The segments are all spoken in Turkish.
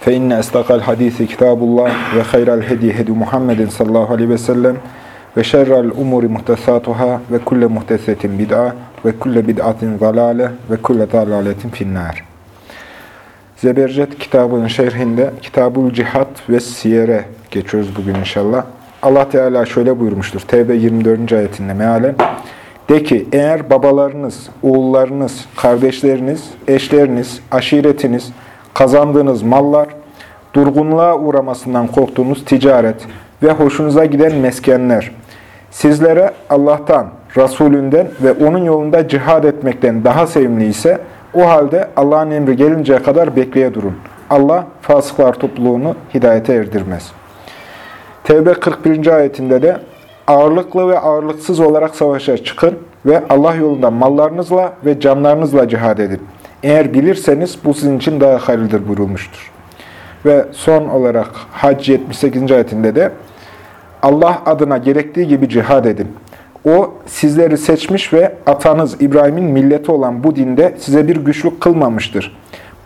Fe inne estakal hadisi kitabullah ve hayral hedi hedi Muhammedin sallallahu aleyhi ve sellem ve şerrel umuri muhtesatuhâ ve kulle muhtesetin bid'a ve kulle bid'atin zalâle ve kulle dalâletin finnâr. Zebercet kitabının şerhinde Kitabul Cihat ve Siyere geçiyoruz bugün inşallah. Allah Teala şöyle buyurmuştur. Tevbe 24. ayetinde mealen. De ki eğer babalarınız, oğullarınız, kardeşleriniz, eşleriniz, aşiretiniz, kazandığınız mallar, durgunluğa uğramasından korktuğunuz ticaret ve hoşunuza giden meskenler, sizlere Allah'tan, Resulünden ve onun yolunda cihad etmekten daha sevimli ise, o halde Allah'ın emri gelinceye kadar bekleye durun. Allah fasıklar topluluğunu hidayete erdirmez. Tevbe 41. ayetinde de ağırlıklı ve ağırlıksız olarak savaşa çıkın ve Allah yolunda mallarınızla ve canlarınızla cihad edin. Eğer bilirseniz bu sizin için daha hayırlıdır buyurulmuştur. Ve son olarak Hac 78. ayetinde de Allah adına gerektiği gibi cihad edin. O sizleri seçmiş ve atanız İbrahim'in milleti olan bu dinde size bir güçlük kılmamıştır.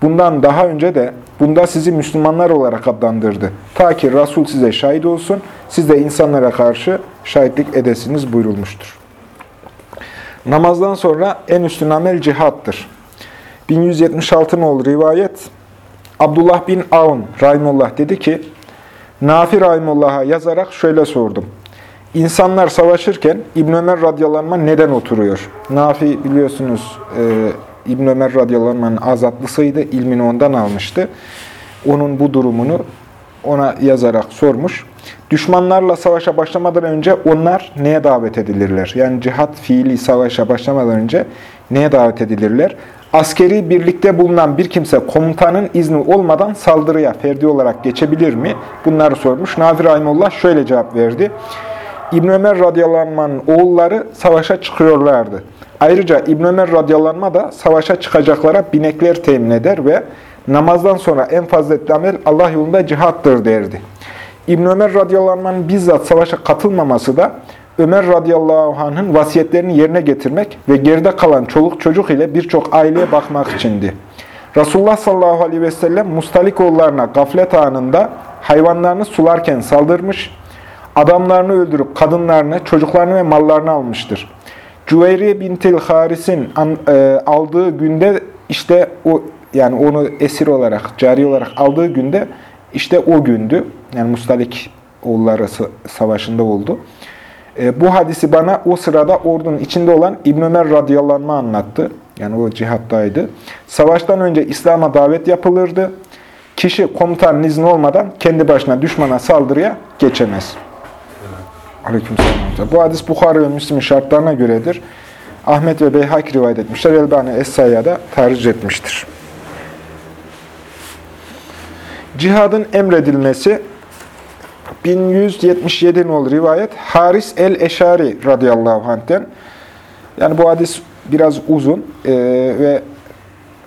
Bundan daha önce de bunda sizi Müslümanlar olarak adlandırdı. Ta ki Resul size şahit olsun, siz de insanlara karşı şahitlik edesiniz buyurulmuştur. Namazdan sonra en üstün amel cihattır. 1176 nolu rivayet Abdullah bin Avn Rahimullah dedi ki Nafi Rahimullah'a yazarak şöyle sordum. İnsanlar savaşırken İbn Ömer radıyallahu anh neden oturuyor? Nafi biliyorsunuz e, İbn Ömer radıyallahu anh'ın azatlısıydı. ilmini ondan almıştı. Onun bu durumunu ona yazarak sormuş. Düşmanlarla savaşa başlamadan önce onlar neye davet edilirler? Yani cihat fiili savaşa başlamadan önce neye davet edilirler? Askeri birlikte bulunan bir kimse komutanın izni olmadan saldırıya ferdi olarak geçebilir mi? Bunları sormuş. Nafi Rahimullah şöyle cevap verdi. İbn Ömer radıyallahu anh'ın oğulları savaşa çıkıyorlardı. Ayrıca İbn Ömer radıyallahu anh da savaşa çıkacaklara binekler temin eder ve namazdan sonra en faziletli amel Allah yolunda cihattır derdi. İbn Ömer radıyallahu anh'ın bizzat savaşa katılmaması da Ömer radıyallahu anh'ın vasiyetlerini yerine getirmek ve geride kalan çoluk çocuk ile birçok aileye bakmak içindi. Resulullah sallallahu aleyhi ve sellem Mustalikoğullarına gaflet anında hayvanlarını sularken saldırmış, adamlarını öldürüp kadınlarını, çocuklarını ve mallarını almıştır. Cüveyriye bintil Haris'in e, aldığı günde işte o yani onu esir olarak, cari olarak aldığı günde işte o gündü. Yani Mustalik oğulları savaşında oldu. E, bu hadisi bana o sırada ordunun içinde olan İbn Ömer radıyallahu anlattı. Yani o cihattaydı. Savaştan önce İslam'a davet yapılırdı. Kişi komutanın izni olmadan kendi başına düşmana saldırıya geçemez. Aleykümselam. Bu hadis Bukhara ve Müslim'in şartlarına göredir. Ahmet ve Beyhak rivayet etmişler. Elbani Es-Sayya'da da tercih etmiştir. Cihadın emredilmesi 1177 nol rivayet Haris el-Eşari radıyallahu anh'ten. Yani bu hadis biraz uzun e, ve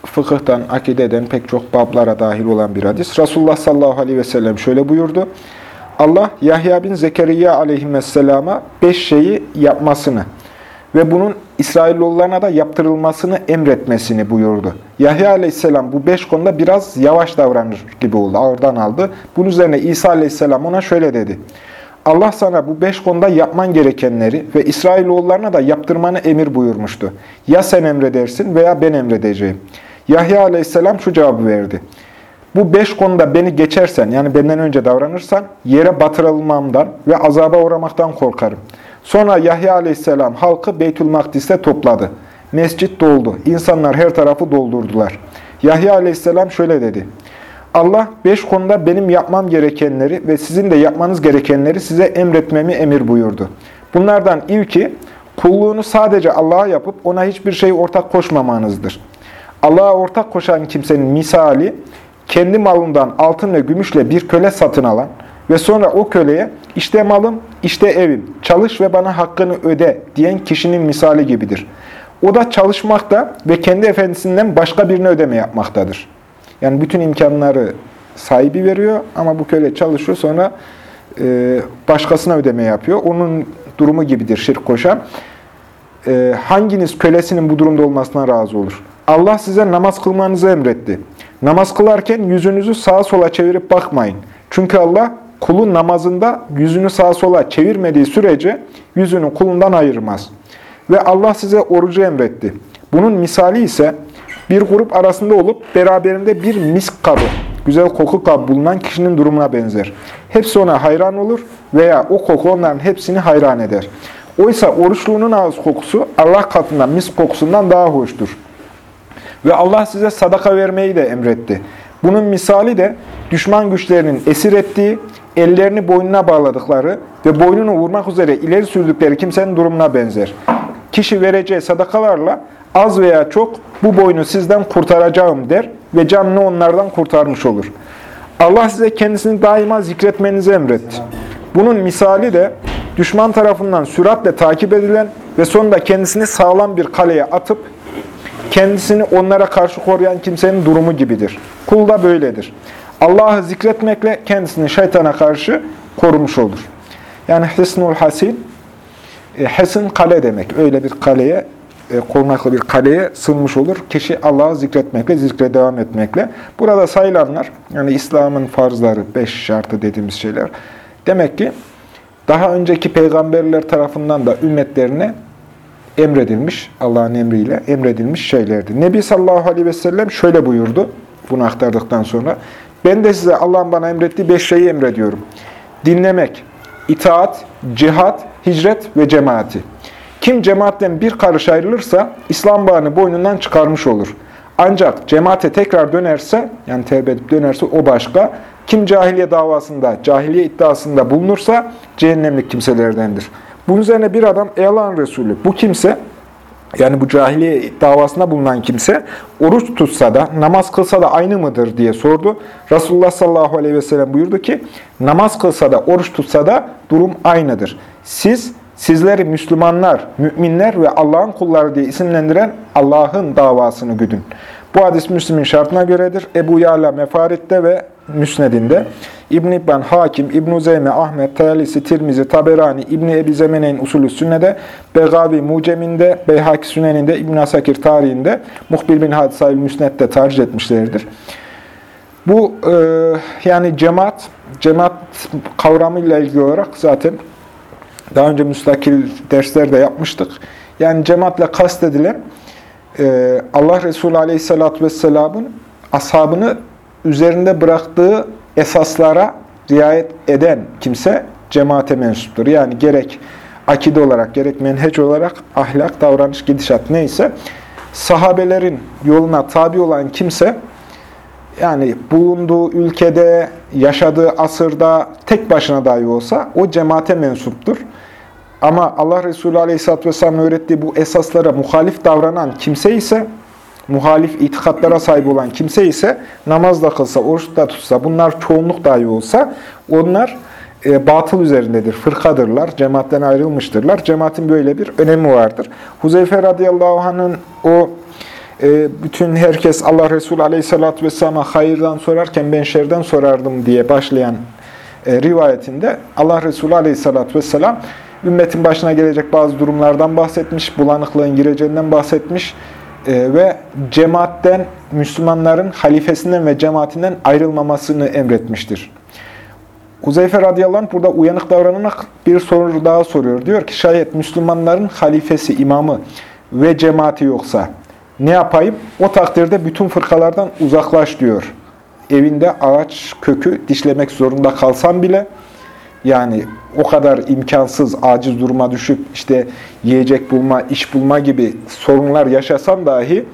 fıkıhtan, akideden pek çok bablara dahil olan bir hadis. Resulullah sallallahu aleyhi ve sellem şöyle buyurdu. Allah Yahya bin Zekeriya aleyhisselama beş şeyi yapmasını ve bunun İsrailoğullarına da yaptırılmasını emretmesini buyurdu. Yahya aleyhisselam bu beş konuda biraz yavaş davranır gibi oldu, ağırdan aldı. Bunun üzerine İsa aleyhisselam ona şöyle dedi. Allah sana bu beş konuda yapman gerekenleri ve İsrailoğullarına da yaptırmanı emir buyurmuştu. Ya sen emredersin veya ben emredeceğim. Yahya aleyhisselam şu cevabı verdi. Bu beş konuda beni geçersen, yani benden önce davranırsan, yere batırılmamdan ve azaba uğramaktan korkarım. Sonra Yahya aleyhisselam halkı Beytül Makdis'te topladı. Mescit doldu. İnsanlar her tarafı doldurdular. Yahya aleyhisselam şöyle dedi. Allah beş konuda benim yapmam gerekenleri ve sizin de yapmanız gerekenleri size emretmemi emir buyurdu. Bunlardan ilki, kulluğunu sadece Allah'a yapıp ona hiçbir şey ortak koşmamanızdır. Allah'a ortak koşan kimsenin misali, kendi malından altın ve gümüşle bir köle satın alan ve sonra o köleye işte malım, işte evim, çalış ve bana hakkını öde diyen kişinin misali gibidir. O da çalışmakta ve kendi efendisinden başka birine ödeme yapmaktadır. Yani bütün imkanları sahibi veriyor ama bu köle çalışıyor sonra e, başkasına ödeme yapıyor. Onun durumu gibidir şirk koşan. E, hanginiz kölesinin bu durumda olmasına razı olur? Allah size namaz kılmanızı emretti. Namaz kılarken yüzünüzü sağa sola çevirip bakmayın. Çünkü Allah kulun namazında yüzünü sağa sola çevirmediği sürece yüzünü kulundan ayırmaz. Ve Allah size orucu emretti. Bunun misali ise bir grup arasında olup beraberinde bir misk kabı, güzel koku kabı bulunan kişinin durumuna benzer. Hepsi ona hayran olur veya o koku onların hepsini hayran eder. Oysa oruçluğunun ağız kokusu Allah katından misk kokusundan daha hoştur. Ve Allah size sadaka vermeyi de emretti. Bunun misali de düşman güçlerinin esir ettiği, ellerini boynuna bağladıkları ve boynunu vurmak üzere ileri sürdükleri kimsenin durumuna benzer. Kişi vereceği sadakalarla az veya çok bu boynu sizden kurtaracağım der ve canını onlardan kurtarmış olur. Allah size kendisini daima zikretmenizi emretti. Bunun misali de düşman tarafından süratle takip edilen ve sonunda kendisini sağlam bir kaleye atıp kendisini onlara karşı koruyan kimsenin durumu gibidir. Kul da böyledir. Allah'ı zikretmekle kendisini şeytana karşı korumuş olur. Yani Hisnul Hasin, e, Hesin kale demek. Öyle bir kaleye, e, korunaklı bir kaleye sığınmış olur. Kişi Allah'ı zikretmekle, zikre devam etmekle. Burada sayılanlar, yani İslam'ın farzları, beş şartı dediğimiz şeyler. Demek ki daha önceki peygamberler tarafından da ümmetlerine emredilmiş, Allah'ın emriyle emredilmiş şeylerdi. Nebi sallallahu aleyhi ve sellem şöyle buyurdu, bunu aktardıktan sonra. Ben de size Allah'ın bana emrettiği beş şeyi emrediyorum. Dinlemek, itaat, cihat, hicret ve cemaati. Kim cemaatten bir karış ayrılırsa İslam bağını boynundan çıkarmış olur. Ancak cemaate tekrar dönerse, yani tevbe edip dönerse o başka. Kim cahiliye davasında, cahiliye iddiasında bulunursa cehennemlik kimselerdendir. Bunun üzerine bir adam, ey Allah'ın Resulü, bu kimse, yani bu cahiliye davasında bulunan kimse, oruç tutsa da, namaz kılsa da aynı mıdır diye sordu. Resulullah sallallahu aleyhi ve sellem buyurdu ki, namaz kılsa da, oruç tutsa da durum aynıdır. Siz, sizleri Müslümanlar, müminler ve Allah'ın kulları diye isimlendiren Allah'ın davasını güdün. Bu hadis Müslim'in şartına göredir. Ebu Yala Mefarit'te ve Müsned'inde. İbn İbban, Hakim, İbn Zeyme, Ahmet, Tayalisi, Tirmizi, Taberani, İbn Ebi Zemene'nin usulü sünnede, Begavi Mucem'inde, Beyhaki Sünen'inde, İbn Asakir tarihinde, Muhbir bin Hadisayül Müsned'de tercih etmişlerdir. Bu e, yani cemaat, cemaat kavramıyla ilgili olarak zaten daha önce müstakil derslerde yapmıştık. Yani cemaatle kastedilen e, Allah Resulü Aleyhisselatü Vesselam'ın ashabını üzerinde bıraktığı esaslara riayet eden kimse cemaate mensuptur. Yani gerek akide olarak, gerek menheç olarak ahlak, davranış, gidişat neyse sahabelerin yoluna tabi olan kimse yani bulunduğu ülkede, yaşadığı asırda tek başına dahi olsa o cemaate mensuptur. Ama Allah Resulü Aleyhisselatü Vesselam'ın öğrettiği bu esaslara muhalif davranan kimse ise muhalif itikatlara sahip olan kimse ise namaz da kılsa, oruç da tutsa, bunlar çoğunluk dahi olsa onlar e, batıl üzerindedir, fırkadırlar, cemaatten ayrılmıştırlar. Cemaatin böyle bir önemi vardır. Huzeyfe radıyallahu anh'ın o e, bütün herkes Allah Resulü aleyhissalatü vesselam'a hayırdan sorarken ben şerden sorardım diye başlayan e, rivayetinde Allah Resulü aleyhissalatü vesselam ümmetin başına gelecek bazı durumlardan bahsetmiş, bulanıklığın gireceğinden bahsetmiş ve cemaatten, Müslümanların halifesinden ve cemaatinden ayrılmamasını emretmiştir. Huzeyfe radıyallahu anh burada uyanık davranarak bir soru daha soruyor. Diyor ki şayet Müslümanların halifesi, imamı ve cemaati yoksa ne yapayım? O takdirde bütün fırkalardan uzaklaş diyor. Evinde ağaç kökü dişlemek zorunda kalsam bile yani o kadar imkansız, aciz duruma düşüp işte yiyecek bulma, iş bulma gibi sorunlar yaşasan dahi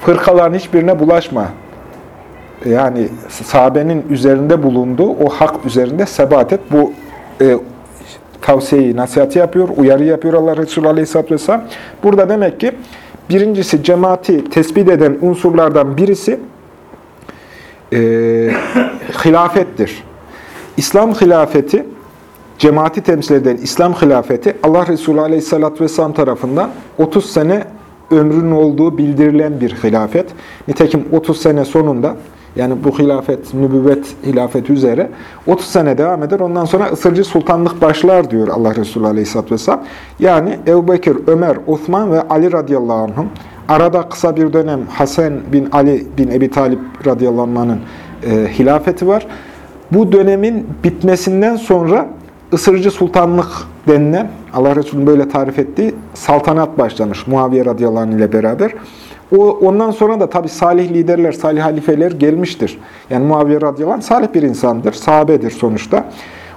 fırkaların hiçbirine bulaşma. Yani sahabenin üzerinde bulunduğu o hak üzerinde sebat et. Bu e, tavsiyeyi, nasihatı yapıyor, uyarı yapıyor Allah Resulü Aleyhisselatü Vesselam. Burada demek ki birincisi cemaati tespit eden unsurlardan birisi e, hilafettir. İslam hilafeti, cemaati temsil eden İslam hilafeti Allah Resulü Aleyhisselatü Vesselam tarafından 30 sene ömrünün olduğu bildirilen bir hilafet. Nitekim 30 sene sonunda yani bu hilafet, nübüvvet hilafeti üzere 30 sene devam eder. Ondan sonra ısırcı sultanlık başlar diyor Allah Resulü Aleyhisselatü Vesselam. Yani Ebu Bekir, Ömer, Osman ve Ali radıyallahu anhum. Arada kısa bir dönem Hasan bin Ali bin Ebi Talip radıyallahu anh'ın e, hilafeti var. Bu dönemin bitmesinden sonra ısırıcı sultanlık denilen, Allah Resulü'nün böyle tarif ettiği saltanat başlamış Muaviye radıyallahu ile beraber. O, ondan sonra da tabi salih liderler, salih halifeler gelmiştir. Yani Muaviye radıyallahu salih bir insandır, sahabedir sonuçta.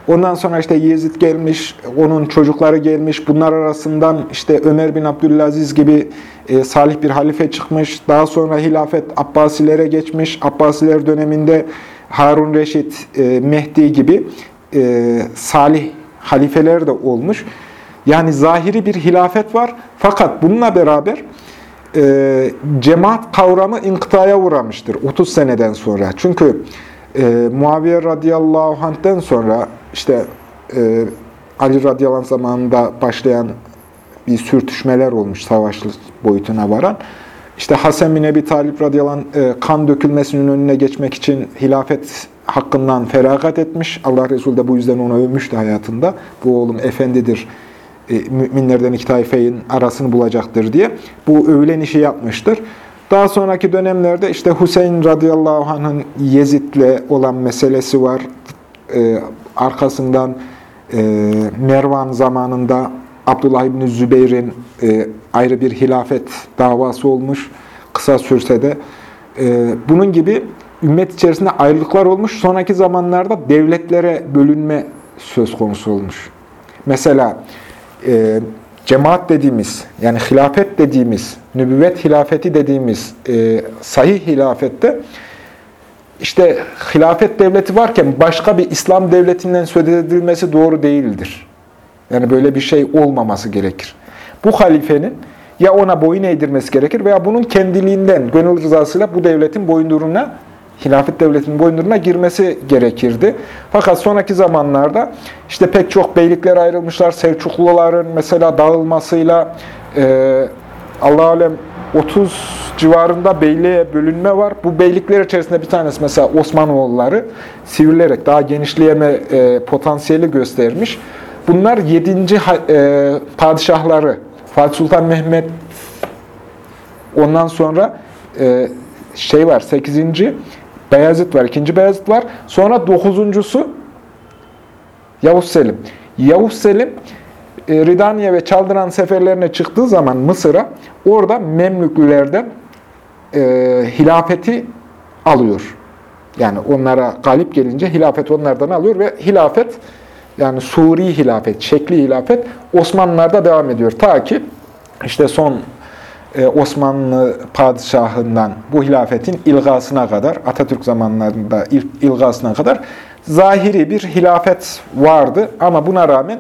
Ondan sonra işte Yezid gelmiş, onun çocukları gelmiş. Bunlar arasından işte Ömer bin Abdülaziz gibi e, salih bir halife çıkmış. Daha sonra hilafet Abbasilere geçmiş. Abbasiler döneminde Harun Reşit, e, Mehdi gibi e, salih halifeler de olmuş. Yani zahiri bir hilafet var. Fakat bununla beraber e, cemaat kavramı inkıtaya uğramıştır 30 seneden sonra. Çünkü e, Muaviye radıyallahu anh'ten sonra işte e, Ali radıyallahu anh zamanında başlayan bir sürtüşmeler olmuş savaşlı boyutuna varan. İşte Hasan bin Ebi Talip radıyallahu anh, e, kan dökülmesinin önüne geçmek için hilafet hakkından feragat etmiş. Allah Resulü de bu yüzden onu övmüştü hayatında. Bu oğlum efendidir, e, müminlerden iki taifeyin arasını bulacaktır diye. Bu övülen işi yapmıştır. Daha sonraki dönemlerde işte Hüseyin radıyallahu anh'ın Yezid'le olan meselesi var. Ee, arkasından e, Mervan zamanında Abdullah İbni Zübeyir'in e, ayrı bir hilafet davası olmuş. Kısa sürse de. E, bunun gibi ümmet içerisinde ayrılıklar olmuş. Sonraki zamanlarda devletlere bölünme söz konusu olmuş. Mesela e, cemaat dediğimiz, yani hilafet dediğimiz, nübüvvet hilafeti dediğimiz e, sahih hilafette işte hilafet devleti varken başka bir İslam devletinden söz edilmesi doğru değildir. Yani böyle bir şey olmaması gerekir. Bu halifenin ya ona boyun eğdirmesi gerekir veya bunun kendiliğinden, gönül rızasıyla bu devletin boyunduruna, hilafet devletinin boyunduruna girmesi gerekirdi. Fakat sonraki zamanlarda işte pek çok beylikler ayrılmışlar. Selçukluların mesela dağılmasıyla e, Allah alem 30 civarında beyliğe bölünme var. Bu beylikler içerisinde bir tanesi mesela Osmanoğulları sivrilerek daha genişleyeme e, potansiyeli göstermiş. Bunlar 7. E, padişahları Fatih Sultan Mehmet ondan sonra e, şey var 8. Beyazıt var, 2. Beyazıt var. Sonra 9.sü Yavuz Selim. Yavuz Selim e, Ridaniye ve Çaldıran seferlerine çıktığı zaman Mısır'a orada Memlüklülerden e, hilafeti alıyor. Yani onlara galip gelince hilafet onlardan alıyor ve hilafet yani Suri hilafet, şekli hilafet Osmanlılar'da devam ediyor. Ta ki işte son Osmanlı padişahından bu hilafetin ilgasına kadar, Atatürk zamanlarında ilk ilgasına kadar zahiri bir hilafet vardı. Ama buna rağmen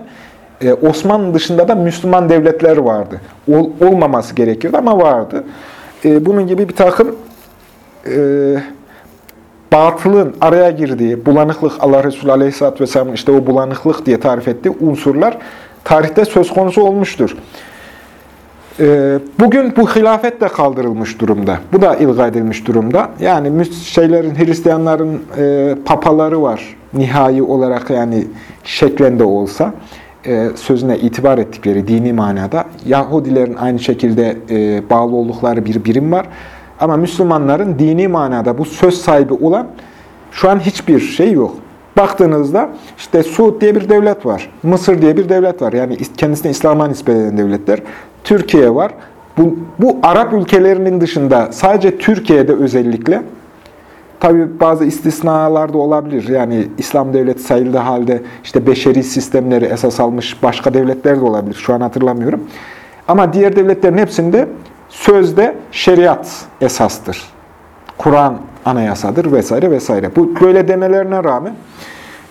e, Osmanlı dışında da Müslüman devletler vardı. Ol, olmaması gerekirdi ama vardı. E, bunun gibi bir takım e, batılın araya girdiği, bulanıklık, Allah Resulü Aleyhisselatü Vesselam'ın işte o bulanıklık diye tarif ettiği unsurlar tarihte söz konusu olmuştur. E, bugün bu hilafet de kaldırılmış durumda. Bu da ilga edilmiş durumda. Yani şeylerin, Hristiyanların e, papaları var. Nihai olarak yani şeklinde olsa. E, sözüne itibar ettikleri dini manada. Yahudilerin aynı şekilde e, bağlı oldukları bir birim var. Ama Müslümanların dini manada bu söz sahibi olan şu an hiçbir şey yok. Baktığınızda işte Suud diye bir devlet var. Mısır diye bir devlet var. Yani kendisine İslam'a nispet eden devletler. Türkiye var. Bu, bu Arap ülkelerinin dışında sadece Türkiye'de özellikle Tabi bazı istisnalar da olabilir. Yani İslam devleti sayıldığı halde işte beşeri sistemleri esas almış başka devletler de olabilir. Şu an hatırlamıyorum. Ama diğer devletlerin hepsinde sözde şeriat esastır. Kur'an anayasadır vesaire vesaire. Bu böyle demelerine rağmen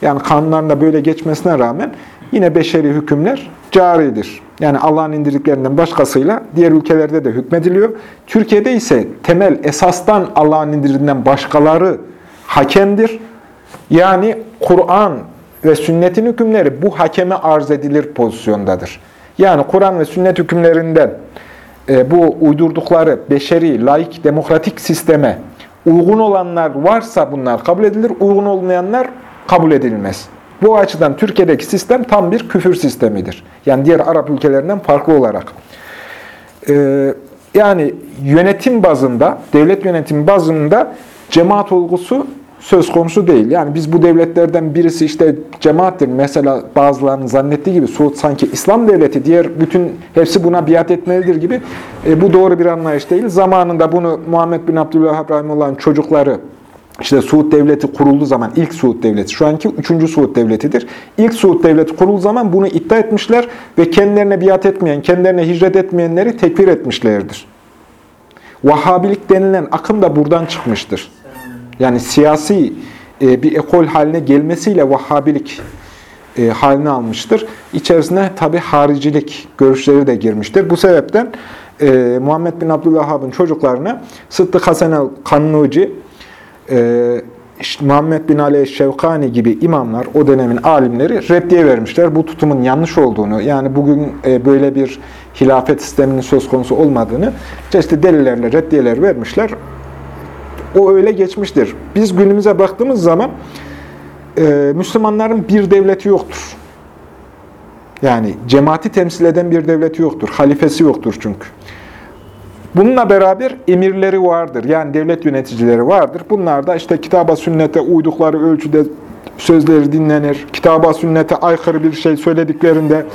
yani kanunlarında böyle geçmesine rağmen yine beşeri hükümler caridir. Yani Allah'ın indirdiklerinden başkasıyla diğer ülkelerde de hükmediliyor. Türkiye'de ise temel esastan Allah'ın indirdiğinden başkaları hakemdir. Yani Kur'an ve sünnetin hükümleri bu hakeme arz edilir pozisyondadır. Yani Kur'an ve sünnet hükümlerinden e, bu uydurdukları beşeri, laik, demokratik sisteme uygun olanlar varsa bunlar kabul edilir, uygun olmayanlar kabul edilmez. Bu açıdan Türkiye'deki sistem tam bir küfür sistemidir. Yani diğer Arap ülkelerinden farklı olarak. Ee, yani yönetim bazında, devlet yönetimi bazında cemaat olgusu söz konusu değil. Yani biz bu devletlerden birisi işte cemaattir. Mesela bazılarının zannettiği gibi Suud sanki İslam devleti, diğer bütün hepsi buna biat etmelidir gibi. E, bu doğru bir anlayış değil. Zamanında bunu Muhammed bin Abdülvahhab Rahimullah'ın çocukları işte Suud Devleti kurulduğu zaman, ilk Suud Devleti, şu anki üçüncü Suud Devleti'dir. İlk Suud Devleti kurulduğu zaman bunu iddia etmişler ve kendilerine biat etmeyen, kendilerine hicret etmeyenleri tekfir etmişlerdir. Vahhabilik denilen akım da buradan çıkmıştır. Yani siyasi e, bir ekol haline gelmesiyle Vahhabilik e, haline almıştır. İçerisine tabi haricilik görüşleri de girmiştir. Bu sebepten e, Muhammed bin Abdülvahhab'ın çocuklarına Sıddık Hasan el-Kannuci, e, işte Muhammed bin Ali Şevkani gibi imamlar, o dönemin alimleri reddiye vermişler. Bu tutumun yanlış olduğunu, yani bugün e, böyle bir hilafet sisteminin söz konusu olmadığını çeşitli delillerle reddiyeler vermişler. O öyle geçmiştir. Biz günümüze baktığımız zaman e, Müslümanların bir devleti yoktur. Yani cemaati temsil eden bir devleti yoktur. Halifesi yoktur çünkü. Bununla beraber emirleri vardır. Yani devlet yöneticileri vardır. Bunlar da işte kitaba sünnete uydukları ölçüde sözleri dinlenir. Kitaba sünnete aykırı bir şey söylediklerinde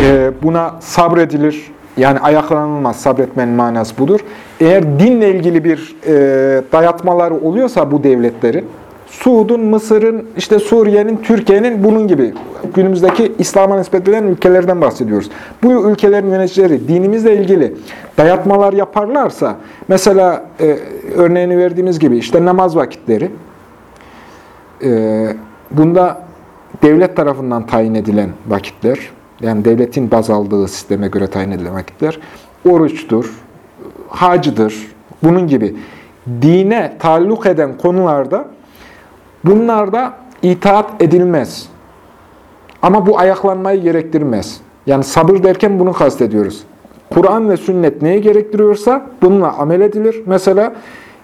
e, buna sabredilir. Yani ayaklanılmaz. Sabretmenin manası budur. Eğer dinle ilgili bir e, dayatmaları oluyorsa bu devletlerin, Suud'un, Mısır'ın, işte Suriye'nin, Türkiye'nin bunun gibi günümüzdeki İslam'a nispet edilen ülkelerden bahsediyoruz. Bu ülkelerin yöneticileri dinimizle ilgili dayatmalar yaparlarsa, mesela e, örneğini verdiğimiz gibi işte namaz vakitleri, e, bunda devlet tarafından tayin edilen vakitler, yani devletin baz aldığı sisteme göre tayin edilen vakitler, oruçtur, hacıdır, bunun gibi dine taalluk eden konularda Bunlarda itaat edilmez. Ama bu ayaklanmayı gerektirmez. Yani sabır derken bunu kastediyoruz. Kur'an ve sünnet neye gerektiriyorsa bununla amel edilir. Mesela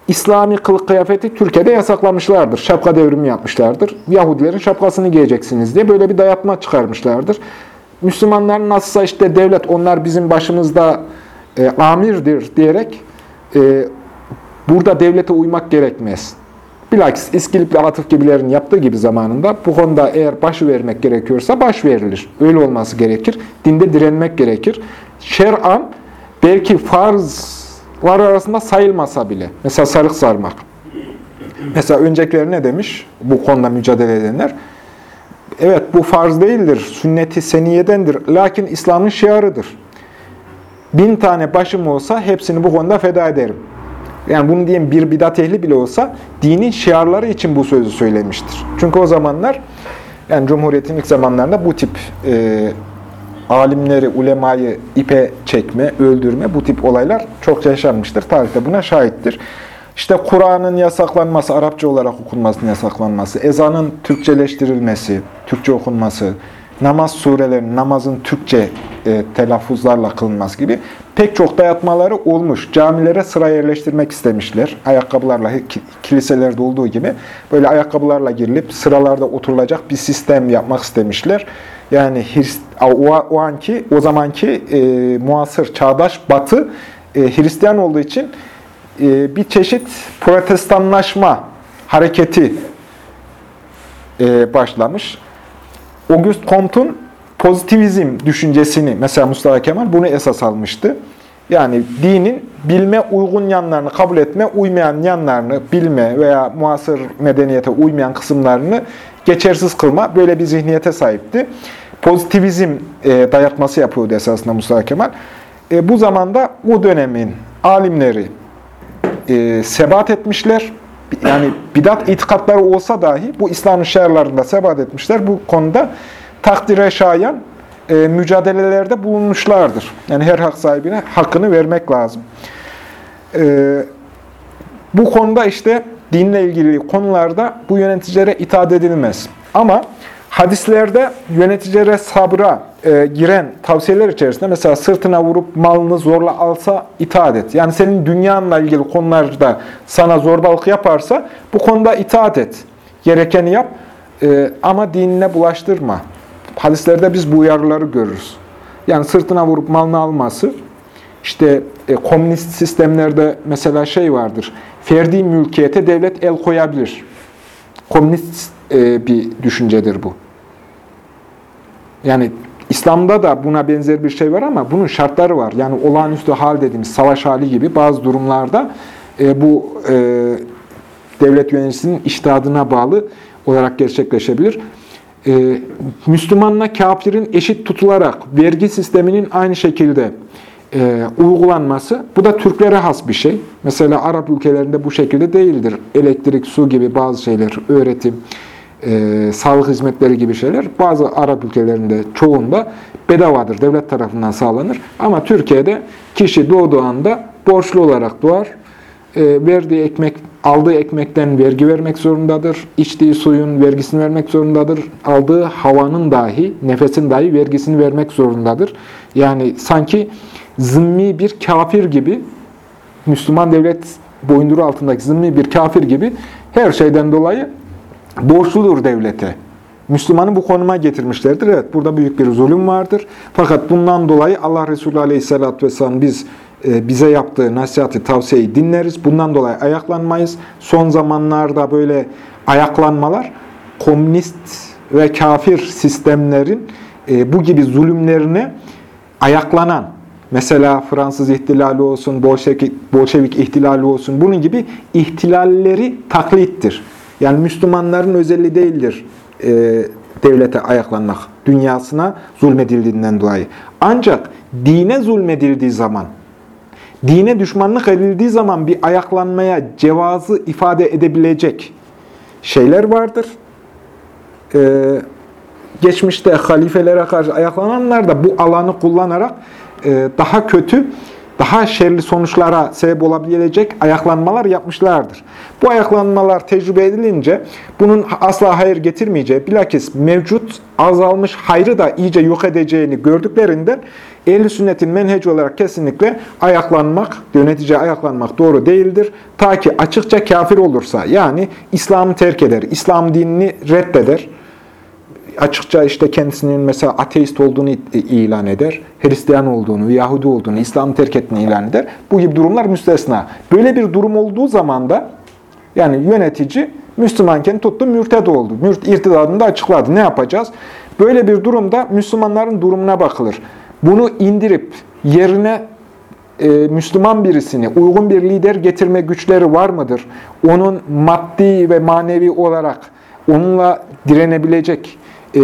İslami kılık kıyafeti Türkiye'de yasaklamışlardır. Şapka devrimi yapmışlardır. Yahudilerin şapkasını giyeceksiniz diye böyle bir dayatma çıkarmışlardır. Müslümanların nasılsa işte devlet onlar bizim başımızda e, amirdir diyerek e, burada devlete uymak gerekmez. Bilakis İskilip ve Atıf gibilerin yaptığı gibi zamanında bu konuda eğer başı vermek gerekiyorsa baş verilir. Öyle olması gerekir. Dinde direnmek gerekir. Şer'an belki farzlar arasında sayılmasa bile. Mesela sarık sarmak. Mesela öncekiler ne demiş? Bu konuda mücadele edenler. Evet bu farz değildir. Sünneti seniyedendir. Lakin İslam'ın şiarıdır. Bin tane başım olsa hepsini bu konuda feda ederim. Yani bunu diyelim bir bidat ehli bile olsa dinin şiarları için bu sözü söylemiştir. Çünkü o zamanlar yani Cumhuriyet'in ilk zamanlarında bu tip e, alimleri, ulemayı ipe çekme, öldürme bu tip olaylar çok yaşanmıştır. Tarihte buna şahittir. İşte Kur'an'ın yasaklanması, Arapça olarak okunmasının yasaklanması, ezanın Türkçeleştirilmesi, Türkçe okunması, namaz surelerinin, namazın Türkçe e, telaffuzlarla kılınması gibi pek çok dayatmaları olmuş. Camilere sıra yerleştirmek istemişler. Ayakkabılarla, kiliselerde olduğu gibi böyle ayakkabılarla girilip sıralarda oturulacak bir sistem yapmak istemişler. Yani o, anki, o zamanki e, muasır, çağdaş batı e, Hristiyan olduğu için e, bir çeşit protestanlaşma hareketi e, başlamış. Auguste Comte'un pozitivizm düşüncesini, mesela Mustafa Kemal bunu esas almıştı. Yani dinin bilme uygun yanlarını kabul etme, uymayan yanlarını bilme veya muasır medeniyete uymayan kısımlarını geçersiz kılma böyle bir zihniyete sahipti. Pozitivizm e, dayatması yapıyordu esasında Mustafa Kemal. E, bu zamanda o dönemin alimleri e, sebat etmişler. Yani bidat itikatları olsa dahi bu İslam'ın şerlerinde sebat etmişler. Bu konuda takdire şayan e, mücadelelerde bulunmuşlardır. Yani her hak sahibine hakkını vermek lazım. E, bu konuda işte dinle ilgili konularda bu yöneticilere itaat edilmez. Ama Hadislerde yöneticilere sabra e, giren tavsiyeler içerisinde mesela sırtına vurup malını zorla alsa itaat et. Yani senin dünyanla ilgili konularda sana zorbalık yaparsa bu konuda itaat et. Gerekeni yap e, ama dinine bulaştırma. Hadislerde biz bu uyarıları görürüz. Yani sırtına vurup malını alması, işte e, komünist sistemlerde mesela şey vardır, ferdi mülkiyete devlet el koyabilir. Komünist e, bir düşüncedir bu. Yani İslam'da da buna benzer bir şey var ama bunun şartları var. Yani olağanüstü hal dediğimiz savaş hali gibi bazı durumlarda e, bu e, devlet yöneticisinin iştihadına bağlı olarak gerçekleşebilir. E, Müslümanla kafirin eşit tutularak vergi sisteminin aynı şekilde e, uygulanması, bu da Türklere has bir şey. Mesela Arap ülkelerinde bu şekilde değildir. Elektrik, su gibi bazı şeyler, öğretim, e, sağlık hizmetleri gibi şeyler bazı Arap ülkelerinde çoğunda bedavadır, devlet tarafından sağlanır. Ama Türkiye'de kişi doğduğu anda borçlu olarak doğar. E, verdiği ekmek, aldığı ekmekten vergi vermek zorundadır. İçtiği suyun vergisini vermek zorundadır. Aldığı havanın dahi, nefesin dahi vergisini vermek zorundadır. Yani sanki zımmi bir kafir gibi, Müslüman devlet boyunduruğu altındaki zımmi bir kafir gibi her şeyden dolayı borçludur devlete. Müslümanı bu konuma getirmişlerdir. Evet burada büyük bir zulüm vardır. Fakat bundan dolayı Allah Resulü Aleyhisselatü Vesselam biz bize yaptığı nasihati, tavsiyeyi dinleriz. Bundan dolayı ayaklanmayız. Son zamanlarda böyle ayaklanmalar komünist ve kafir sistemlerin e, bu gibi zulümlerine ayaklanan, mesela Fransız ihtilali olsun, Bolşevik, Bolşevik ihtilali olsun, bunun gibi ihtilalleri taklittir. Yani Müslümanların özelliği değildir e, devlete ayaklanmak, dünyasına zulmedildiğinden dolayı. Ancak dine zulmedildiği zaman, dine düşmanlık edildiği zaman bir ayaklanmaya cevazı ifade edebilecek şeyler vardır. Ee, geçmişte halifelere karşı ayaklananlar da bu alanı kullanarak e, daha kötü daha şerli sonuçlara sebep olabilecek ayaklanmalar yapmışlardır. Bu ayaklanmalar tecrübe edilince bunun asla hayır getirmeyeceği, bilakis mevcut azalmış hayrı da iyice yok edeceğini gördüklerinden ehl sünnetin menheci olarak kesinlikle ayaklanmak, yönetici ayaklanmak doğru değildir. Ta ki açıkça kafir olursa, yani İslam'ı terk eder, İslam dinini reddeder, açıkça işte kendisinin mesela ateist olduğunu ilan eder, Hristiyan olduğunu, Yahudi olduğunu, İslam'ı terk ettiğini ilan eder. Bu gibi durumlar müstesna. Böyle bir durum olduğu zaman da yani yönetici Müslümanken tuttu mürted oldu. Mürt irtidadını da açıkladı. Ne yapacağız? Böyle bir durumda Müslümanların durumuna bakılır. Bunu indirip yerine e, Müslüman birisini, uygun bir lider getirme güçleri var mıdır? Onun maddi ve manevi olarak onunla direnebilecek,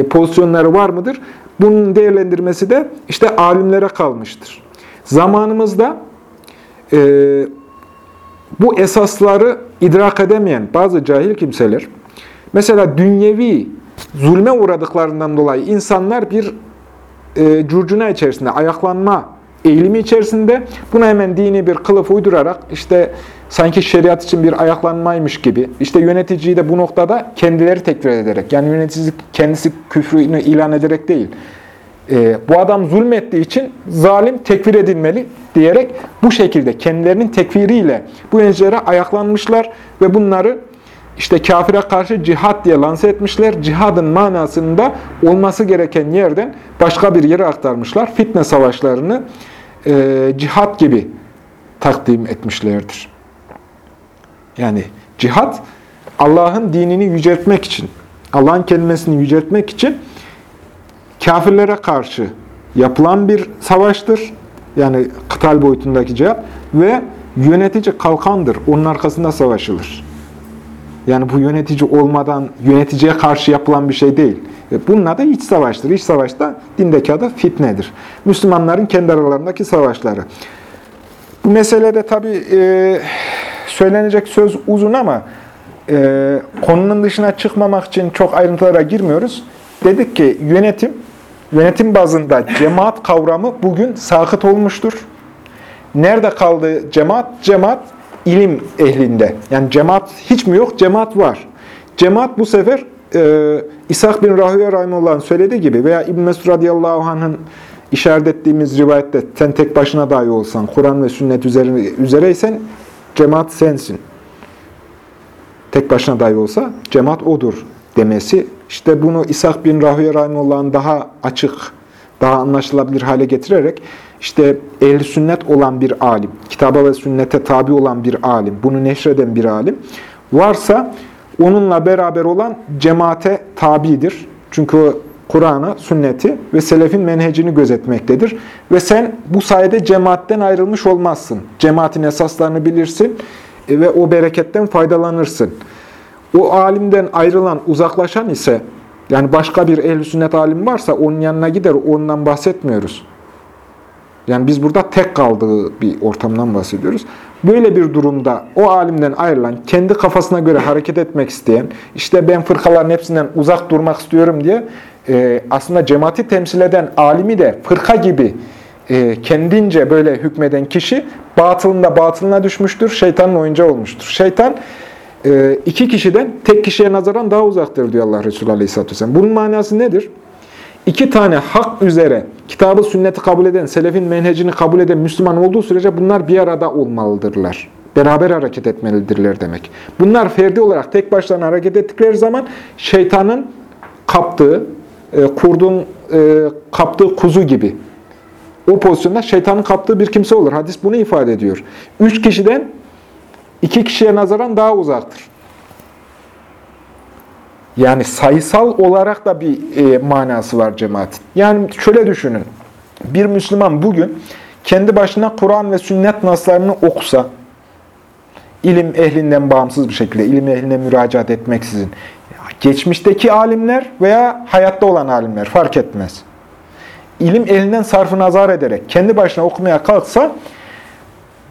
pozisyonları var mıdır? Bunun değerlendirmesi de işte alimlere kalmıştır. Zamanımızda e, bu esasları idrak edemeyen bazı cahil kimseler, mesela dünyevi zulme uğradıklarından dolayı insanlar bir e, curcuna içerisinde, ayaklanma eğilimi içerisinde buna hemen dini bir kılıf uydurarak işte sanki şeriat için bir ayaklanmaymış gibi. İşte yöneticiyi de bu noktada kendileri tekfir ederek, yani yönetici kendisi küfrünü ilan ederek değil, e, bu adam zulmettiği için zalim tekfir edilmeli diyerek bu şekilde kendilerinin tekfiriyle bu yöneticilere ayaklanmışlar ve bunları işte kafire karşı cihat diye lanse etmişler. Cihadın manasında olması gereken yerden başka bir yere aktarmışlar. Fitne savaşlarını e, cihat gibi takdim etmişlerdir. Yani cihat Allah'ın dinini yüceltmek için, Allah'ın kelimesini yüceltmek için kafirlere karşı yapılan bir savaştır. Yani kıtal boyutundaki cihat ve yönetici kalkandır. Onun arkasında savaşılır. Yani bu yönetici olmadan yöneticiye karşı yapılan bir şey değil. Bunun adı iç savaştır. İç savaşta dindeki adı fitnedir. Müslümanların kendi aralarındaki savaşları. Bu meselede tabii e, söylenecek söz uzun ama e, konunun dışına çıkmamak için çok ayrıntılara girmiyoruz. Dedik ki yönetim, yönetim bazında cemaat kavramı bugün sakıt olmuştur. Nerede kaldı cemaat? Cemaat ilim ehlinde. Yani cemaat hiç mi yok? Cemaat var. Cemaat bu sefer e, İshak bin Rahüye Rahimullah'ın söylediği gibi veya İbn Mesud radıyallahu anh'ın işaret ettiğimiz rivayette sen tek başına dahi olsan, Kur'an ve sünnet üzerine, üzereysen cemaat sensin. Tek başına dahi olsa cemaat odur demesi. İşte bunu İshak bin Rahüye Rahimullah'ın daha açık, daha anlaşılabilir hale getirerek işte ehli sünnet olan bir alim, kitaba ve sünnete tabi olan bir alim, bunu neşreden bir alim varsa onunla beraber olan cemaate tabidir. Çünkü Kur'an'ı, sünneti ve selefin menhecini gözetmektedir. Ve sen bu sayede cemaatten ayrılmış olmazsın. Cemaatin esaslarını bilirsin e, ve o bereketten faydalanırsın. O alimden ayrılan, uzaklaşan ise, yani başka bir ehl sünnet alim varsa onun yanına gider, ondan bahsetmiyoruz. Yani biz burada tek kaldığı bir ortamdan bahsediyoruz. Böyle bir durumda o alimden ayrılan, kendi kafasına göre hareket etmek isteyen, işte ben fırkaların hepsinden uzak durmak istiyorum diye e, aslında cemaati temsil eden alimi de fırka gibi e, kendince böyle hükmeden kişi batılında batılına düşmüştür, şeytanın oyuncağı olmuştur. Şeytan e, iki kişiden tek kişiye nazaran daha uzaktır diyor Allah Resulü Aleyhisselatü Vesselam. Bunun manası nedir? İki tane hak üzere kitabı sünneti kabul eden, selefin menhecini kabul eden Müslüman olduğu sürece bunlar bir arada olmalıdırlar. Beraber hareket etmelidirler demek. Bunlar ferdi olarak tek başlarına hareket ettikleri zaman şeytanın kaptığı, kurdun e, kaptığı kuzu gibi. O pozisyonda şeytanın kaptığı bir kimse olur. Hadis bunu ifade ediyor. Üç kişiden iki kişiye nazaran daha uzaktır. Yani sayısal olarak da bir e, manası var cemaatin. Yani şöyle düşünün. Bir Müslüman bugün kendi başına Kur'an ve sünnet naslarını okusa, ilim ehlinden bağımsız bir şekilde, ilim ehline müracaat etmeksizin, geçmişteki alimler veya hayatta olan alimler fark etmez. İlim elinden sarfı nazar ederek kendi başına okumaya kalksa,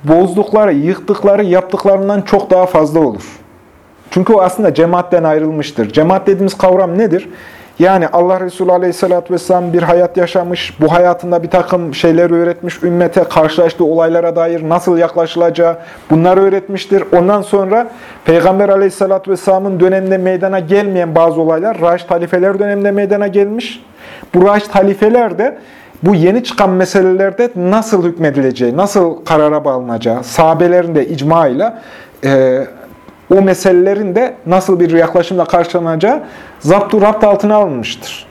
bozdukları, yıktıkları, yaptıklarından çok daha fazla olur. Çünkü o aslında cemaatten ayrılmıştır. Cemaat dediğimiz kavram nedir? Yani Allah Resulü Aleyhisselatü Vesselam bir hayat yaşamış, bu hayatında bir takım şeyler öğretmiş, ümmete karşılaştığı olaylara dair nasıl yaklaşılacağı bunları öğretmiştir. Ondan sonra Peygamber Aleyhisselatü Vesselam'ın döneminde meydana gelmeyen bazı olaylar Raşid halifeler döneminde meydana gelmiş. Bu Raşid halifeler de bu yeni çıkan meselelerde nasıl hükmedileceği, nasıl karara bağlanacağı, sahabelerin de icmayla e, o meselelerin de nasıl bir yaklaşımla karşılanacağı zaptu rapt altına alınmıştır.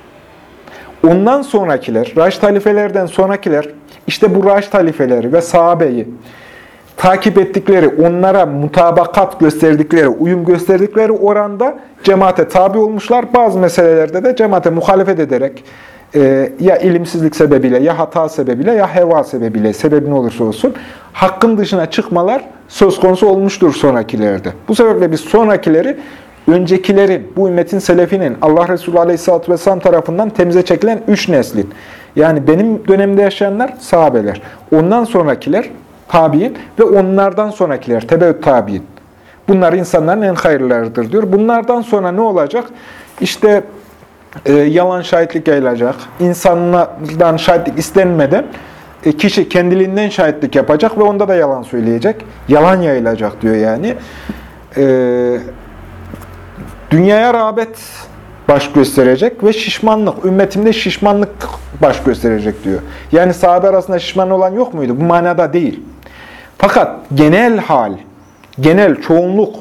Ondan sonrakiler, Raşid halifelerden sonrakiler, işte bu Raşid halifeleri ve sahabeyi takip ettikleri, onlara mutabakat gösterdikleri, uyum gösterdikleri oranda cemaate tabi olmuşlar. Bazı meselelerde de cemaate muhalefet ederek, e, ya ilimsizlik sebebiyle, ya hata sebebiyle, ya heva sebebiyle, sebebi ne olursa olsun, hakkın dışına çıkmalar söz konusu olmuştur sonrakilerde. Bu sebeple biz sonrakileri, öncekilerin, bu ümmetin selefinin, Allah Resulü Aleyhisselatü Vesselam tarafından temize çekilen üç neslin, yani benim dönemde yaşayanlar sahabeler, ondan sonrakiler tabi'in ve onlardan sonrakiler tebeüt tabi'in. Bunlar insanların en hayırlarıdır diyor. Bunlardan sonra ne olacak? İşte e, yalan şahitlik yayılacak. İnsanlardan şahitlik istenmeden e, kişi kendiliğinden şahitlik yapacak ve onda da yalan söyleyecek. Yalan yayılacak diyor yani. E, dünyaya rağbet baş gösterecek ve şişmanlık, ümmetimde şişmanlık baş gösterecek diyor. Yani sahabe arasında şişman olan yok muydu? Bu manada değil. Fakat genel hal, genel çoğunluk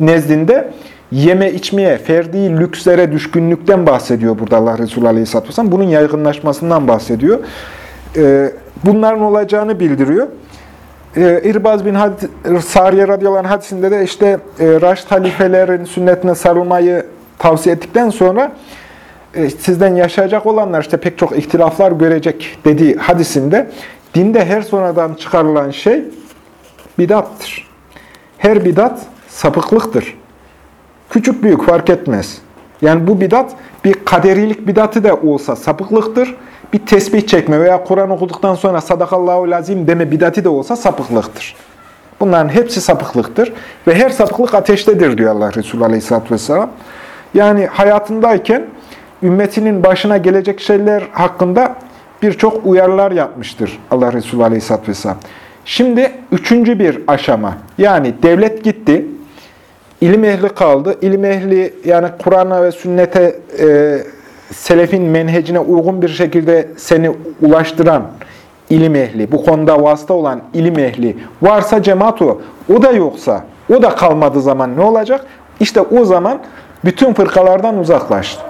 nezdinde yeme içmeye, ferdi lükslere düşkünlükten bahsediyor burada Allah Resulü Aleyhisselatü Vesselam. Bunun yaygınlaşmasından bahsediyor. Ee, bunların olacağını bildiriyor. Ee, İrbaz bin Had Sariye radıyallahu anh hadisinde de işte e, halifelerin sünnetine sarılmayı tavsiye ettikten sonra e, sizden yaşayacak olanlar işte pek çok ihtilaflar görecek dediği hadisinde dinde her sonradan çıkarılan şey bidattır. Her bidat sapıklıktır. Küçük büyük fark etmez. Yani bu bidat bir kaderilik bidatı da olsa sapıklıktır. Bir tesbih çekme veya Kur'an okuduktan sonra sadakallahu lazim deme bidatı da olsa sapıklıktır. Bunların hepsi sapıklıktır. Ve her sapıklık ateştedir diyor Allah Resulü Aleyhisselatü Vesselam. Yani hayatındayken ümmetinin başına gelecek şeyler hakkında birçok uyarılar yapmıştır Allah Resulü Aleyhisselatü Vesselam. Şimdi üçüncü bir aşama. Yani devlet gitti, ilim ehli kaldı. İlim ehli yani Kur'an'a ve sünnete e, selefin menhecine uygun bir şekilde seni ulaştıran ilim ehli, bu konuda vasıta olan ilim ehli varsa cemaat o. O da yoksa, o da kalmadığı zaman ne olacak? İşte o zaman bütün fırkalardan uzaklaştı.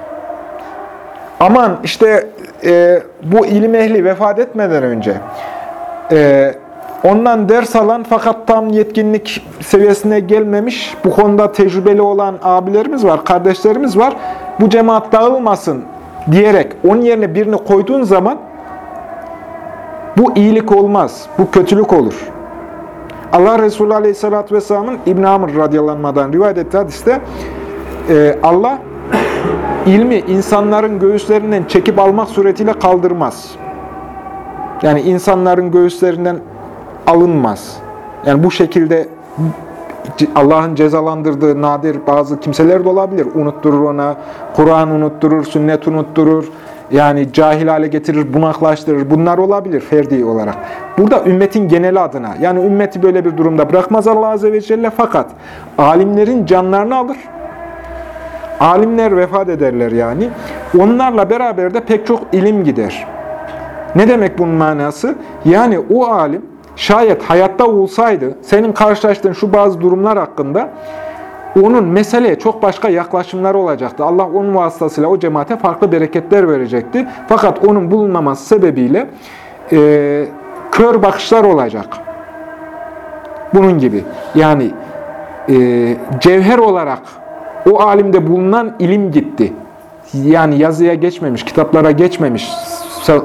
Aman işte e, bu ilim ehli vefat etmeden önce e, ondan ders alan fakat tam yetkinlik seviyesine gelmemiş, bu konuda tecrübeli olan abilerimiz var, kardeşlerimiz var. Bu cemaat dağılmasın diyerek onun yerine birini koyduğun zaman bu iyilik olmaz, bu kötülük olur. Allah Resulü Aleyhisselatü Vesselam'ın İbn-i Amr radyalanmadan rivayet ettiği hadiste e, Allah ilmi insanların göğüslerinden çekip almak suretiyle kaldırmaz. Yani insanların göğüslerinden alınmaz. Yani bu şekilde Allah'ın cezalandırdığı nadir bazı kimseler de olabilir. Unutturur ona, Kur'an unutturur, sünnet unutturur. Yani cahil hale getirir, bunaklaştırır. Bunlar olabilir ferdi olarak. Burada ümmetin geneli adına, yani ümmeti böyle bir durumda bırakmaz Allah Azze ve Celle fakat alimlerin canlarını alır. Alimler vefat ederler yani. Onlarla beraber de pek çok ilim gider. Ne demek bunun manası? Yani o alim şayet hayatta olsaydı, senin karşılaştığın şu bazı durumlar hakkında onun meseleye çok başka yaklaşımları olacaktı. Allah onun vasıtasıyla o cemaate farklı bereketler verecekti. Fakat onun bulunmaması sebebiyle e, kör bakışlar olacak. Bunun gibi. Yani e, cevher olarak o alimde bulunan ilim gitti. Yani yazıya geçmemiş, kitaplara geçmemiş,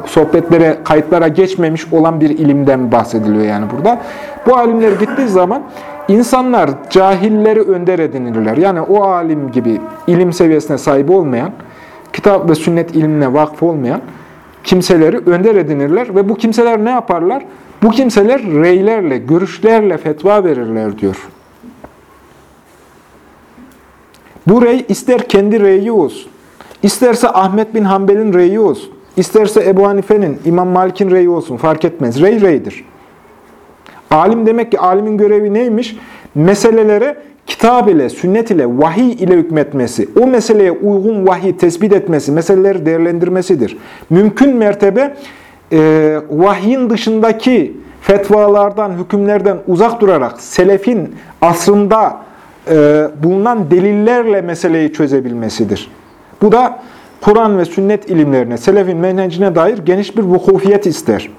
sohbetlere, kayıtlara geçmemiş olan bir ilimden bahsediliyor yani burada. Bu alimler gittiği zaman insanlar cahilleri önder edinirler. Yani o alim gibi ilim seviyesine sahip olmayan, kitap ve sünnet ilmine vakıf olmayan kimseleri önder edinirler ve bu kimseler ne yaparlar? Bu kimseler reylerle, görüşlerle fetva verirler diyor. Bu rey ister kendi reyi olsun, isterse Ahmet bin Hanbel'in reyi olsun, isterse Ebu Hanife'nin, İmam Malik'in reyi olsun fark etmez. Rey reydir. Alim demek ki alimin görevi neymiş? Meselelere kitap ile, sünnet ile, vahiy ile hükmetmesi, o meseleye uygun vahiy tespit etmesi, meseleleri değerlendirmesidir. Mümkün mertebe e, vahyin dışındaki fetvalardan, hükümlerden uzak durarak selefin asrında e, bulunan delillerle meseleyi çözebilmesidir. Bu da Kur'an ve sünnet ilimlerine, selefin menhecine dair geniş bir vukufiyet ister.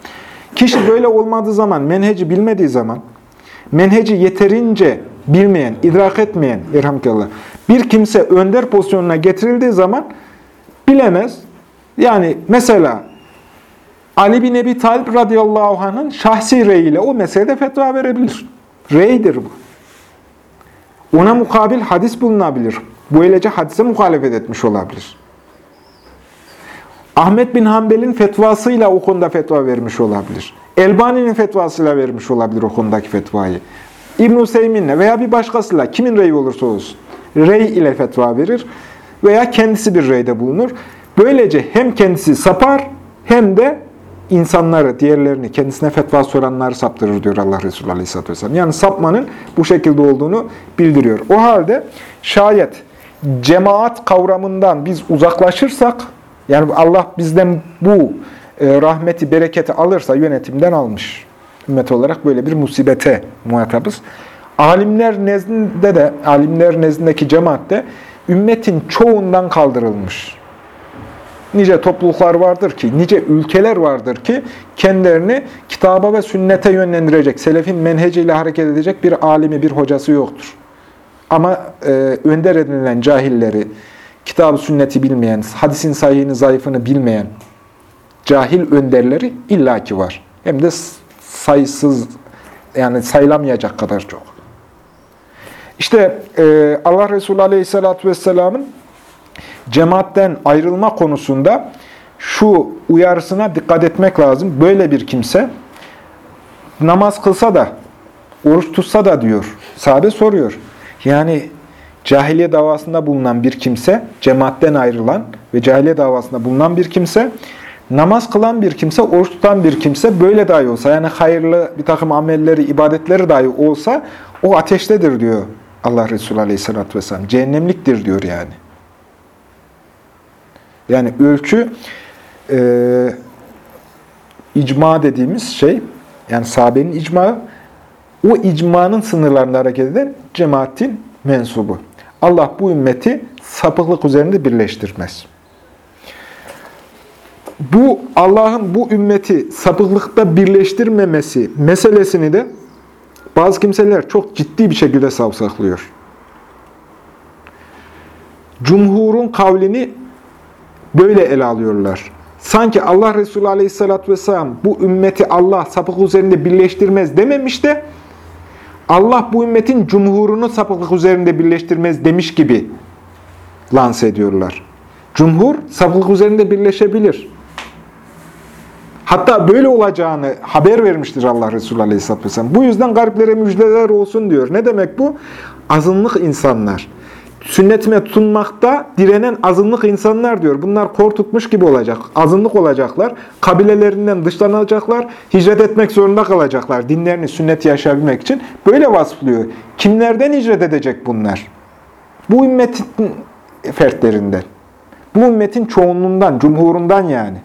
Kişi böyle olmadığı zaman, menheci bilmediği zaman, menheci yeterince bilmeyen, idrak etmeyen, irhamkallah, bir kimse önder pozisyonuna getirildiği zaman bilemez. Yani mesela Ali bin Ebi Talib radıyallahu anh'ın şahsi reyiyle o meselede fetva verebilir. Reydir bu. Ona mukabil hadis bulunabilir. Bu Böylece hadise muhalefet etmiş olabilir. Ahmet bin Hanbel'in fetvasıyla o konuda fetva vermiş olabilir. Elbani'nin fetvasıyla vermiş olabilir o konudaki fetvayı. İbn-i Seymin'le veya bir başkasıyla kimin reyi olursa olsun rey ile fetva verir veya kendisi bir reyde bulunur. Böylece hem kendisi sapar hem de insanları, diğerlerini, kendisine fetva soranları saptırır diyor Allah Resulü Aleyhisselatü Vesselam. Yani sapmanın bu şekilde olduğunu bildiriyor. O halde şayet cemaat kavramından biz uzaklaşırsak, yani Allah bizden bu e, rahmeti, bereketi alırsa yönetimden almış. Ümmet olarak böyle bir musibete muhatabız. Alimler nezdinde de, alimler nezdindeki cemaatte ümmetin çoğundan kaldırılmış nice topluluklar vardır ki, nice ülkeler vardır ki kendilerini kitaba ve sünnete yönlendirecek, selefin menheciyle hareket edecek bir alimi, bir hocası yoktur. Ama e, önder edinilen cahilleri, kitabı sünneti bilmeyen, hadisin sahihini, zayıfını bilmeyen cahil önderleri illaki var. Hem de sayısız, yani sayılamayacak kadar çok. İşte e, Allah Resulü Aleyhisselatü Vesselam'ın cemaatten ayrılma konusunda şu uyarısına dikkat etmek lazım. Böyle bir kimse namaz kılsa da, oruç tutsa da diyor. Sahabe soruyor. Yani cahiliye davasında bulunan bir kimse, cemaatten ayrılan ve cahiliye davasında bulunan bir kimse, namaz kılan bir kimse, oruç tutan bir kimse böyle dahi olsa, yani hayırlı bir takım amelleri, ibadetleri dahi olsa o ateştedir diyor Allah Resulü Aleyhisselatü Vesselam. Cehennemliktir diyor yani. Yani ölçü e, icma dediğimiz şey, yani sahabenin icma, o icmanın sınırlarında hareket eden cemaatin mensubu. Allah bu ümmeti sapıklık üzerinde birleştirmez. Bu Allah'ın bu ümmeti sapıklıkta birleştirmemesi meselesini de bazı kimseler çok ciddi bir şekilde savsaklıyor. Cumhurun kavlini böyle ele alıyorlar. Sanki Allah Resulü Aleyhisselatü Vesselam bu ümmeti Allah sapık üzerinde birleştirmez dememiş de Allah bu ümmetin cumhurunu sapıklık üzerinde birleştirmez demiş gibi lanse ediyorlar. Cumhur sapıklık üzerinde birleşebilir. Hatta böyle olacağını haber vermiştir Allah Resulü Aleyhisselatü Vesselam. Bu yüzden gariplere müjdeler olsun diyor. Ne demek bu? Azınlık insanlar. Sünnetime tutunmakta direnen azınlık insanlar diyor. Bunlar kor tutmuş gibi olacak. Azınlık olacaklar. Kabilelerinden dışlanacaklar. Hicret etmek zorunda kalacaklar. Dinlerini, sünneti yaşayabilmek için. Böyle vasflıyor. Kimlerden hicret edecek bunlar? Bu ümmetin fertlerinden. Bu ümmetin çoğunluğundan, cumhurundan yani.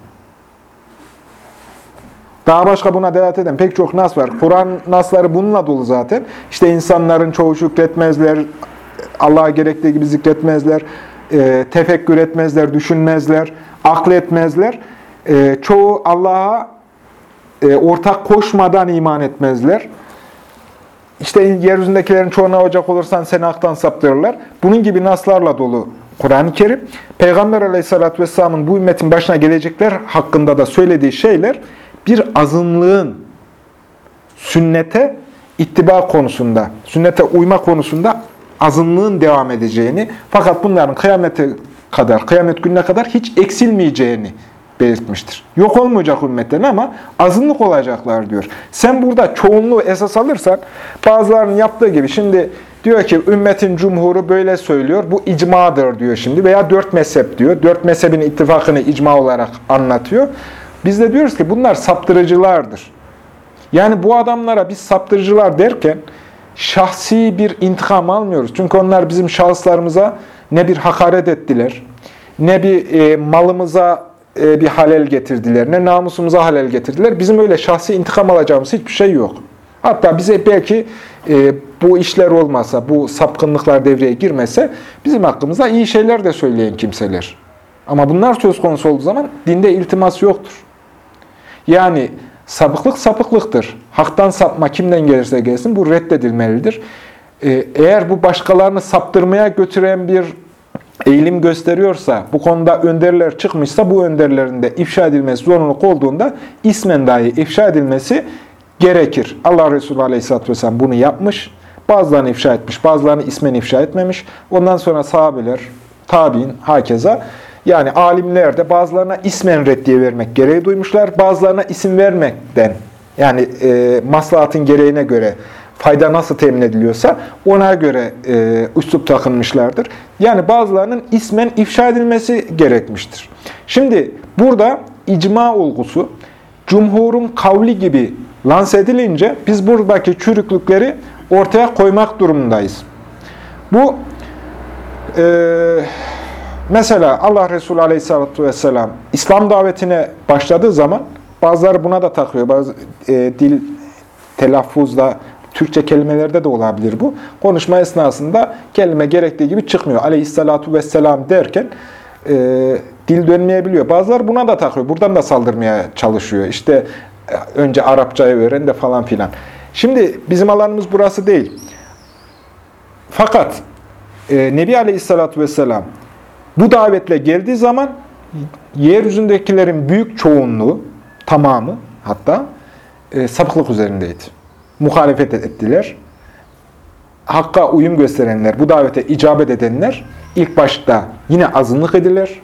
Daha başka buna delalet eden pek çok nas var. Kur'an nasları bununla dolu zaten. İşte insanların çoğu şükretmezler, Allah'a gerektiği gibi zikretmezler, e, tefekkür etmezler, düşünmezler, akletmezler. E, çoğu Allah'a e, ortak koşmadan iman etmezler. İşte yeryüzündekilerin çoğuna ocak olursan seni aktan saptırırlar. Bunun gibi naslarla dolu Kur'an-ı Kerim. Peygamber aleyhissalatü vesselamın bu ümmetin başına gelecekler hakkında da söylediği şeyler bir azınlığın sünnete ittiba konusunda, sünnete uyma konusunda azınlığın devam edeceğini fakat bunların kıyamete kadar, kıyamet gününe kadar hiç eksilmeyeceğini belirtmiştir. Yok olmayacak ümmetten ama azınlık olacaklar diyor. Sen burada çoğunluğu esas alırsan bazılarının yaptığı gibi şimdi diyor ki ümmetin cumhuru böyle söylüyor. Bu icmadır diyor şimdi veya dört mezhep diyor. Dört mezhebin ittifakını icma olarak anlatıyor. Biz de diyoruz ki bunlar saptırıcılardır. Yani bu adamlara biz saptırıcılar derken şahsi bir intikam almıyoruz. Çünkü onlar bizim şahıslarımıza ne bir hakaret ettiler, ne bir e, malımıza e, bir halel getirdiler, ne namusumuza halel getirdiler. Bizim öyle şahsi intikam alacağımız hiçbir şey yok. Hatta bize belki e, bu işler olmasa, bu sapkınlıklar devreye girmese bizim hakkımızda iyi şeyler de söyleyen kimseler. Ama bunlar söz konusu olduğu zaman dinde iltimas yoktur. Yani sapıklık sapıklıktır. Haktan sapma kimden gelirse gelsin bu reddedilmelidir. Ee, eğer bu başkalarını saptırmaya götüren bir eğilim gösteriyorsa, bu konuda önderler çıkmışsa bu önderlerin de ifşa edilmesi zorunluluk olduğunda ismen dahi ifşa edilmesi gerekir. Allah Resulü Aleyhisselatü Vesselam bunu yapmış. Bazılarını ifşa etmiş, bazılarını ismen ifşa etmemiş. Ondan sonra sahabeler, tabi'in, hakeza yani alimler de bazılarına ismen reddiye vermek gereği duymuşlar. Bazılarına isim vermekten yani e, maslahatın gereğine göre fayda nasıl temin ediliyorsa ona göre e, üslup takınmışlardır. Yani bazılarının ismen ifşa edilmesi gerekmiştir. Şimdi burada icma olgusu cumhurun kavli gibi lanse edilince biz buradaki çürüklükleri ortaya koymak durumundayız. Bu e, Mesela Allah Resulü Aleyhisselatü Vesselam İslam davetine başladığı zaman bazıları buna da takıyor. Bazı e, dil telaffuzda, Türkçe kelimelerde de olabilir bu. Konuşma esnasında kelime gerektiği gibi çıkmıyor. Aleyhisselatü Vesselam derken e, dil dönmeyebiliyor. Bazıları buna da takıyor. Buradan da saldırmaya çalışıyor. İşte e, önce Arapçayı öğren de falan filan. Şimdi bizim alanımız burası değil. Fakat e, Nebi Aleyhisselatü Vesselam bu davetle geldiği zaman yeryüzündekilerin büyük çoğunluğu, tamamı hatta e, sapıklık üzerindeydi. Muhalefet ettiler. Hakka uyum gösterenler, bu davete icabet edenler ilk başta yine azınlık ediler.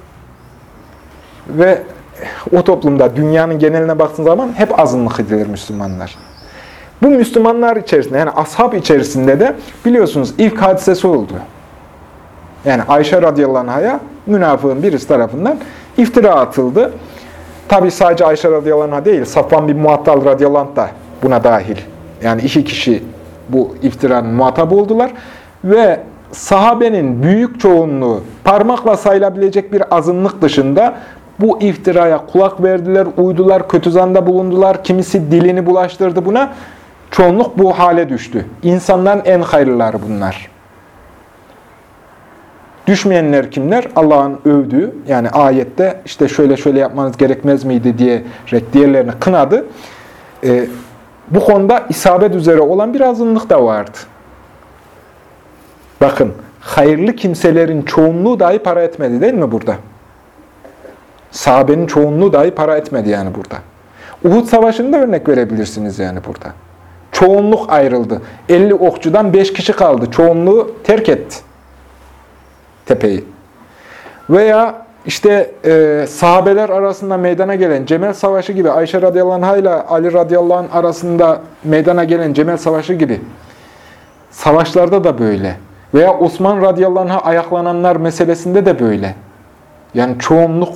Ve o toplumda dünyanın geneline baktığın zaman hep azınlık edilir Müslümanlar. Bu Müslümanlar içerisinde yani ashab içerisinde de biliyorsunuz ilk hadisesi oldu. Yani Ayşe radıyallahu anh'a münafığın birisi tarafından iftira atıldı. Tabi sadece Ayşe radıyallahu anh'a değil, Safvan bin Muattal radıyallahu anh da buna dahil. Yani iki kişi bu iftiranın muhatabı oldular. ve sahabenin büyük çoğunluğu parmakla sayılabilecek bir azınlık dışında bu iftiraya kulak verdiler, uydular, kötü zanda bulundular. Kimisi dilini bulaştırdı buna. Çoğunluk bu hale düştü. İnsanların en hayırlıları bunlar. Düşmeyenler kimler? Allah'ın övdüğü, yani ayette işte şöyle şöyle yapmanız gerekmez miydi diyerek diğerlerini kınadı. Ee, bu konuda isabet üzere olan bir azınlık da vardı. Bakın, hayırlı kimselerin çoğunluğu dahi para etmedi değil mi burada? Sahabenin çoğunluğu dahi para etmedi yani burada. Uhud Savaşı'nda örnek verebilirsiniz yani burada. Çoğunluk ayrıldı. 50 okçudan 5 kişi kaldı. Çoğunluğu terk etti tepeyi. Veya işte e, sahabeler arasında meydana gelen Cemel Savaşı gibi Ayşe radıyallahu anh ile Ali radıyallahu anh arasında meydana gelen Cemel Savaşı gibi savaşlarda da böyle. Veya Osman radıyallahu anh'a ayaklananlar meselesinde de böyle. Yani çoğunluk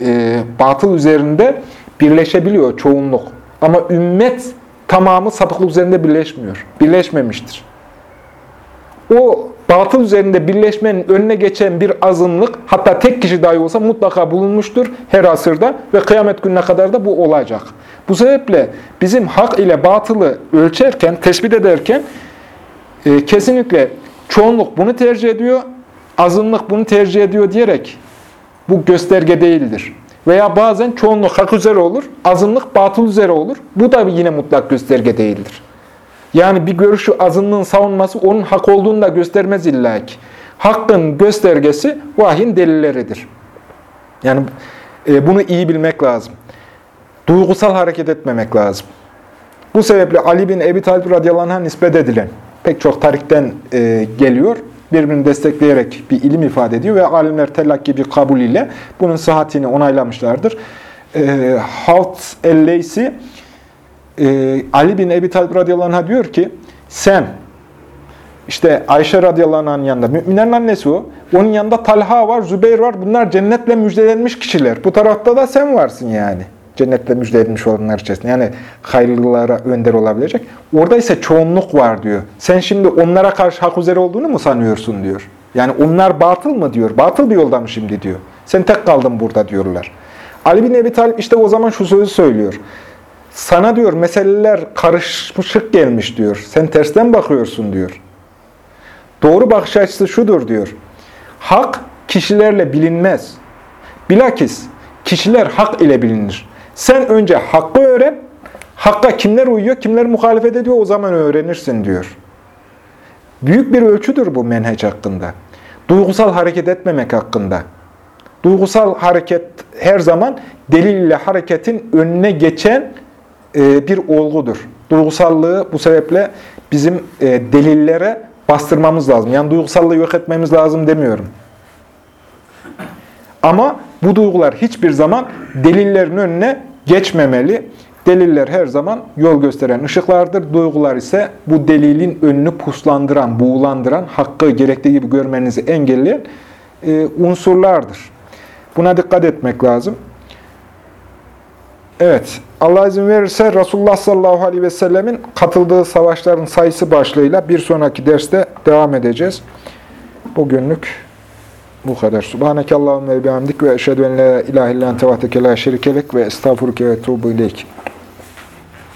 e, batıl üzerinde birleşebiliyor çoğunluk. Ama ümmet tamamı sapıklık üzerinde birleşmiyor. Birleşmemiştir. O batıl üzerinde birleşmenin önüne geçen bir azınlık, hatta tek kişi dahi olsa mutlaka bulunmuştur her asırda ve kıyamet gününe kadar da bu olacak. Bu sebeple bizim hak ile batılı ölçerken, tespit ederken e, kesinlikle çoğunluk bunu tercih ediyor, azınlık bunu tercih ediyor diyerek bu gösterge değildir. Veya bazen çoğunluk hak üzere olur, azınlık batıl üzere olur. Bu da yine mutlak gösterge değildir. Yani bir görüşü azınlığın savunması onun hak olduğunu da göstermez illa ki. Hakkın göstergesi vahyin delilleridir. Yani e, bunu iyi bilmek lazım. Duygusal hareket etmemek lazım. Bu sebeple Ali bin Ebi Talib radıyallahu nispet edilen pek çok tarihten e, geliyor. Birbirini destekleyerek bir ilim ifade ediyor ve alimler tellakki bir kabul ile bunun sıhhatini onaylamışlardır. E, Halt el-Leysi e, Ali bin Ebi Talib radıyallahu anh'a diyor ki sen işte Ayşe radıyallahu yanında, müminlerin annesi o. Onun yanında Talha var, Zübeyir var. Bunlar cennetle müjdelenmiş kişiler. Bu tarafta da sen varsın yani. Cennetle müjdelenmiş olanlar içerisinde. Yani hayırlılara önder olabilecek. Orada ise çoğunluk var diyor. Sen şimdi onlara karşı hak üzere olduğunu mu sanıyorsun diyor. Yani onlar batıl mı diyor. Batıl bir yolda mı şimdi diyor. Sen tek kaldın burada diyorlar. Ali bin Ebi Talib işte o zaman şu sözü söylüyor. Sana diyor meseleler karışmışık gelmiş diyor. Sen tersten bakıyorsun diyor. Doğru bakış açısı şudur diyor. Hak kişilerle bilinmez. Bilakis kişiler hak ile bilinir. Sen önce hakkı öğren, hakka kimler uyuyor, kimler muhalefet ediyor o zaman öğrenirsin diyor. Büyük bir ölçüdür bu menheç hakkında. Duygusal hareket etmemek hakkında. Duygusal hareket her zaman delil ile hareketin önüne geçen bir olgudur. Duygusallığı bu sebeple bizim e, delillere bastırmamız lazım. Yani duygusallığı yok etmemiz lazım demiyorum. Ama bu duygular hiçbir zaman delillerin önüne geçmemeli. Deliller her zaman yol gösteren ışıklardır. Duygular ise bu delilin önünü puslandıran, buğulandıran, hakkı gerektiği gibi görmenizi engelleyen e, unsurlardır. Buna dikkat etmek lazım. Evet, Allah izin verirse Resulullah sallallahu aleyhi ve sellemin katıldığı savaşların sayısı başlığıyla bir sonraki derste devam edeceğiz. Bugünlük bu kadar. Subhaneke Allahümme ve bihamdik ve eşhedü en la ilahe illan tevateke la şerikelek ve estağfuruke ve tuğbu ileyk.